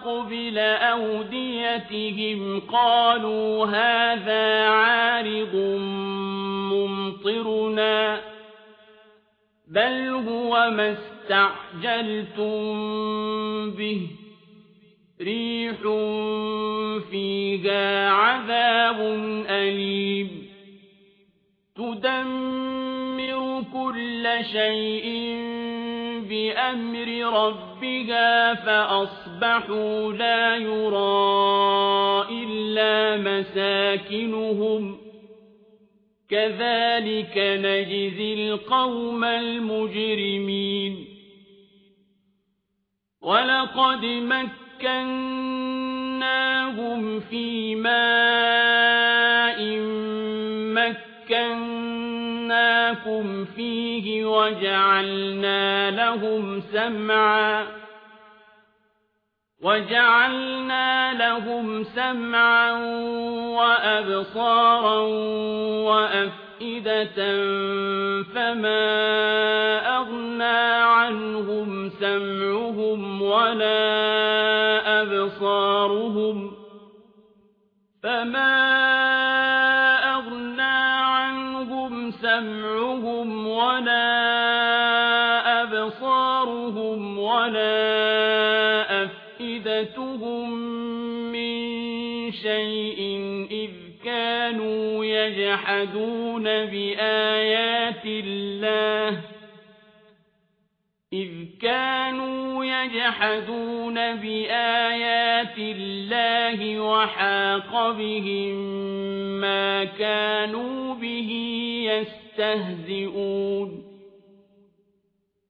مستقبل أوديتهم قالوا هذا عارض ممطرنا بل هو ما استعجلتم به ريح فيها عذاب أليم تدمر كل شيء بأمر ربها فأصبحوا لا يرى إلا مساكنهم. كذلك نجزي القوم المجرمين. ولقد مكناهم في وجعلنا لهم سمعا وجعلنا لهم سمعا وأبصارا وأفئدة فما أغنى عنهم سمعهم ولا أبصارهم فما أغنى أبصارهم ولا أفئدتهم من شيء إذ كانوا يجحدون بآيات الله إذ كانوا يجحدون بآيات الله وحاق بهم ما كانوا به يستهزئون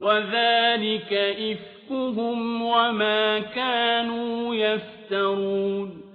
وذلك إفكهم وما كانوا يفترون